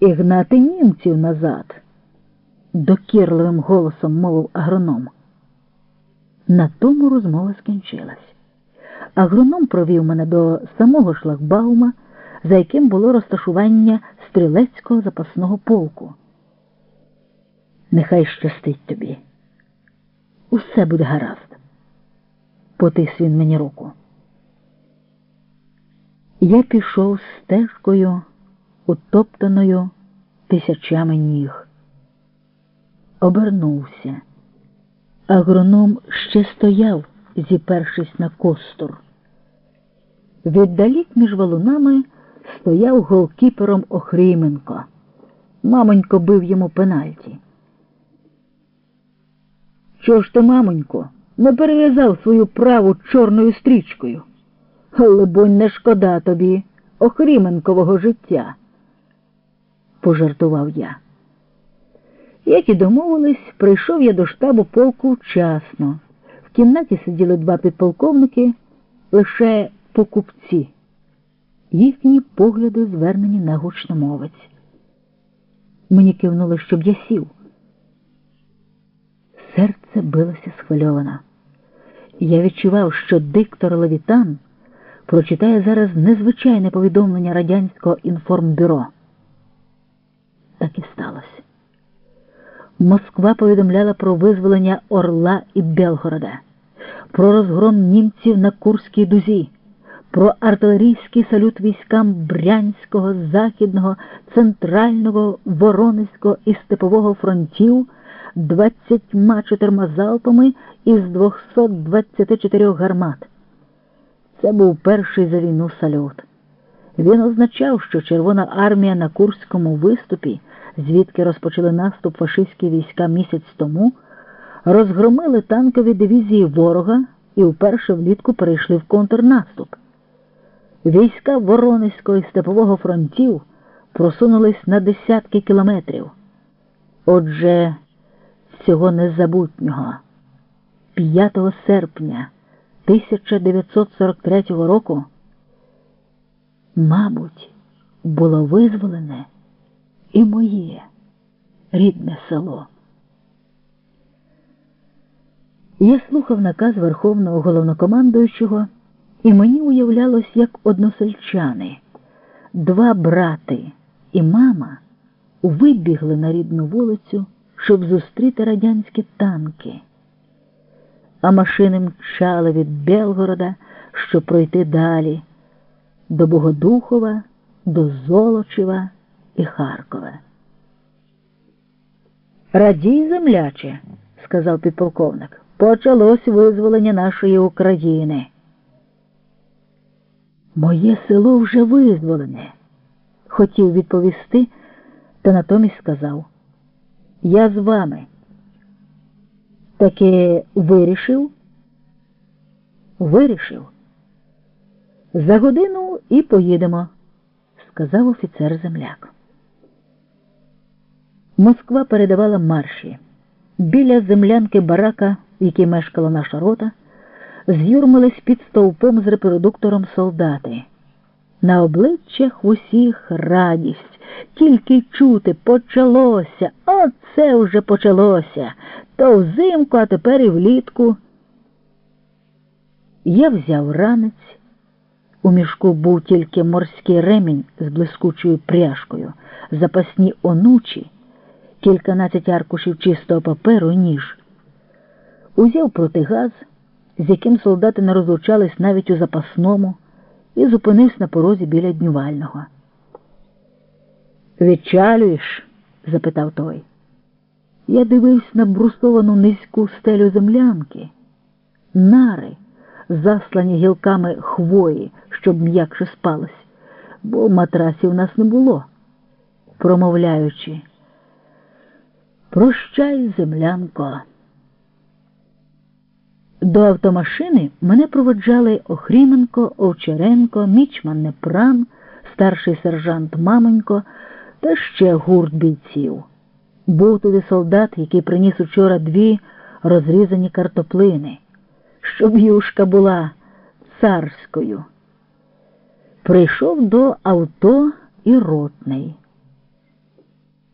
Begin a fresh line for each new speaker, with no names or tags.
і гнати німців назад, докірливим голосом мовив агроном. На тому розмова скінчилась. Агроном провів мене до самого шлагбаума, за яким було розташування стрілецького запасного полку. Нехай щастить тобі. Усе буде гаразд. Потис він мені руку. Я пішов стежкою, утоптаною тисячами ніг. Обернувся. Агроном ще стояв, зіпершись на костур. Віддалік між валунами стояв голкіпером Охріменко. Мамонько бив йому пенальті. Чого ж ти, мамонько, не перев'язав свою праву чорною стрічкою? Либонь, не шкода тобі Охріменкового життя, пожартував я. Як і домовились, прийшов я до штабу полку вчасно. В кімнаті сиділи два підполковники, лише покупці. Їхні погляди звернені на гучномовець. Мені кивнули, щоб я сів. Серце билося схвильовано. Я відчував, що диктор Левітан прочитає зараз незвичайне повідомлення радянського інформбюро. Так і сталося. Москва повідомляла про визволення Орла і Белгорода, про розгром німців на Курській дузі, про артилерійський салют військам Брянського, Західного, Центрального, Воронезького і Степового фронтів 24 залпами із 224 гармат. Це був перший за війну салют. Він означав, що Червона армія на Курському виступі, звідки розпочали наступ фашистські війська місяць тому, розгромили танкові дивізії ворога і вперше влітку перейшли в контрнаступ. Війська Воронезького і Степового фронтів просунулись на десятки кілометрів. Отже, цього незабутнього 5 серпня 1943 року, мабуть, було визволене і моє рідне село. Я слухав наказ Верховного головнокомандуючого, і мені уявлялось, як односельчани, два брати і мама вибігли на рідну вулицю, щоб зустріти радянські танки а машини мчали від Белгорода, щоб пройти далі, до Богодухова, до Золочева і Харкова. Радій, земляче, сказав підполковник, почалось визволення нашої України. Моє село вже визволене, хотів відповісти, та натомість сказав. Я з вами. Таки вирішив? Вирішив. За годину і поїдемо, сказав офіцер земляк. Москва передавала марші. Біля землянки барака, в якій мешкала наша рота, з'юрмились під стовпом з репродуктором солдати. На обличчях усіх радість, тільки чути почалося, оце вже почалося. То взимку, а тепер і влітку. Я взяв ранець. У мішку був тільки морський ремінь з блискучою пряжкою, запасні онучі, кільканадцять аркушів чистого паперу і ніж. Узяв протигаз, з яким солдати не розлучались навіть у запасному, і зупинився на порозі біля днювального. Відчалюєш? запитав той. Я дивився на брусовану низьку стелю землянки, нари, заслані гілками хвої, щоб м'якше спалось, бо матрасів у нас не було, промовляючи. Прощай, землянко. До автомашини мене проводжали Охріменко, Овчаренко, Мічман Непран, старший сержант Мамонько та ще гурт бійців. Був туди солдат, який приніс учора дві розрізані картоплини, щоб юшка була царською. Прийшов до авто і ротний.